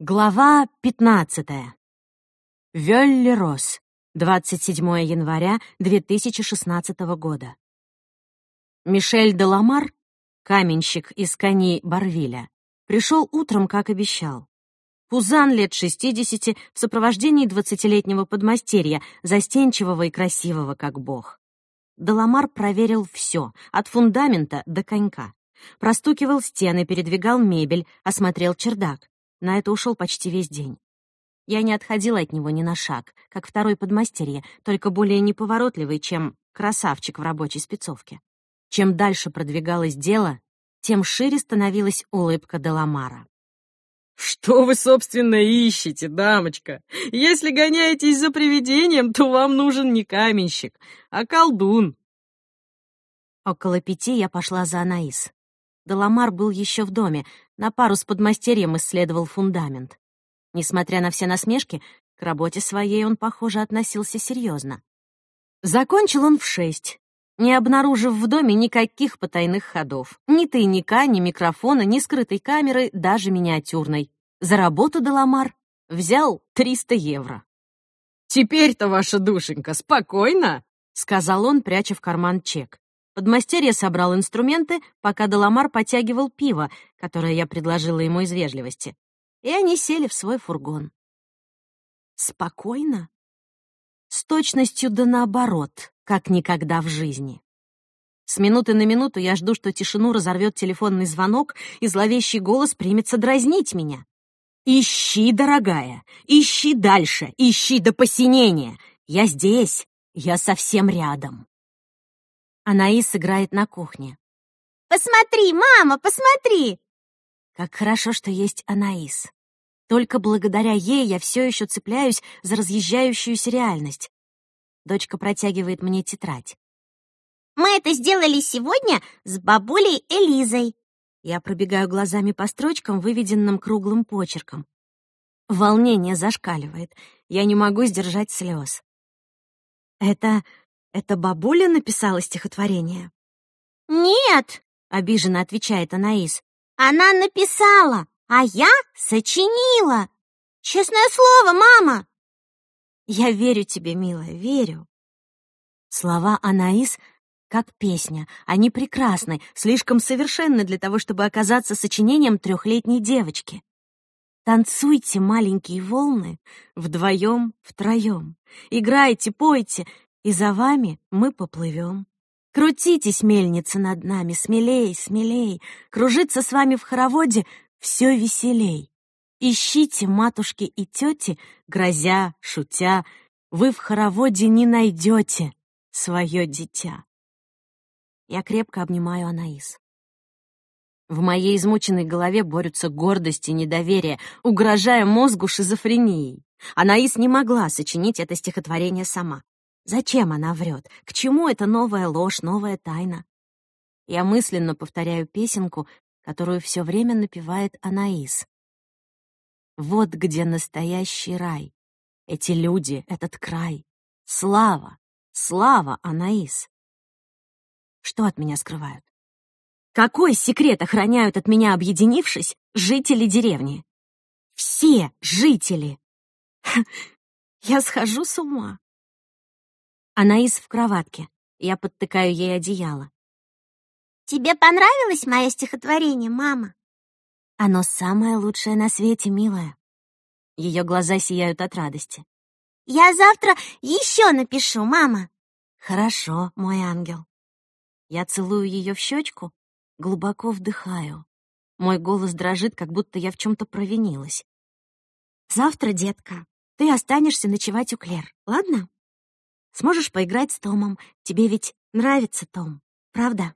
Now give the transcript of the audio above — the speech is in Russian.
Глава 15. Вёлли-Рос. 27 января 2016 года. Мишель Деламар, каменщик из Кани Барвиля, пришел утром, как обещал. Пузан лет 60 в сопровождении 20-летнего подмастерья, застенчивого и красивого, как бог. Деламар проверил все, от фундамента до конька. Простукивал стены, передвигал мебель, осмотрел чердак. На это ушел почти весь день. Я не отходила от него ни на шаг, как второй подмастерье, только более неповоротливый, чем красавчик в рабочей спецовке. Чем дальше продвигалось дело, тем шире становилась улыбка Деламара. «Что вы, собственно, ищете, дамочка? Если гоняетесь за привидением, то вам нужен не каменщик, а колдун». Около пяти я пошла за Анаис. Деламар был еще в доме, на пару с подмастерьем исследовал фундамент. Несмотря на все насмешки, к работе своей он, похоже, относился серьезно. Закончил он в шесть, не обнаружив в доме никаких потайных ходов. Ни тайника, ни микрофона, ни скрытой камеры, даже миниатюрной. За работу Деламар взял 300 евро. «Теперь-то, ваша душенька, спокойно?» — сказал он, пряча в карман чек. Подмастерье собрал инструменты, пока Деламар потягивал пиво, которое я предложила ему из вежливости. И они сели в свой фургон. Спокойно? С точностью да наоборот, как никогда в жизни. С минуты на минуту я жду, что тишину разорвет телефонный звонок, и зловещий голос примется дразнить меня. «Ищи, дорогая, ищи дальше, ищи до посинения. Я здесь, я совсем рядом». Анаис играет на кухне. «Посмотри, мама, посмотри!» Как хорошо, что есть Анаис. Только благодаря ей я все еще цепляюсь за разъезжающуюся реальность. Дочка протягивает мне тетрадь. «Мы это сделали сегодня с бабулей Элизой». Я пробегаю глазами по строчкам, выведенным круглым почерком. Волнение зашкаливает. Я не могу сдержать слез. Это это бабуля написала стихотворение? Нет, обиженно отвечает Анаис. Она написала, а я сочинила. Честное слово, мама. Я верю тебе, милая, верю. Слова Анаис как песня. Они прекрасны, слишком совершенны для того, чтобы оказаться сочинением трехлетней девочки. Танцуйте, маленькие волны, вдвоем, втроем. Играйте, пойте, и за вами мы поплывем. Крутитесь, мельница над нами, смелей, смелей, кружиться с вами в хороводе все веселей. Ищите, матушки и тети, грозя, шутя, вы в хороводе не найдете свое дитя. Я крепко обнимаю Анаис. В моей измученной голове борются гордость и недоверие, угрожая мозгу шизофренией. Анаис не могла сочинить это стихотворение сама. Зачем она врет? К чему эта новая ложь, новая тайна? Я мысленно повторяю песенку, которую все время напевает Анаис. Вот где настоящий рай. Эти люди, этот край. Слава, слава, Анаис. Что от меня скрывают? Какой секрет охраняют от меня, объединившись, жители деревни? Все жители! Я схожу с ума. Анаис в кроватке. Я подтыкаю ей одеяло. «Тебе понравилось мое стихотворение, мама?» «Оно самое лучшее на свете, милая». Ее глаза сияют от радости. «Я завтра еще напишу, мама». «Хорошо, мой ангел». Я целую ее в щечку, глубоко вдыхаю. Мой голос дрожит, как будто я в чем-то провинилась. «Завтра, детка, ты останешься ночевать у Клер, ладно?» Сможешь поиграть с Томом? Тебе ведь нравится Том, правда?»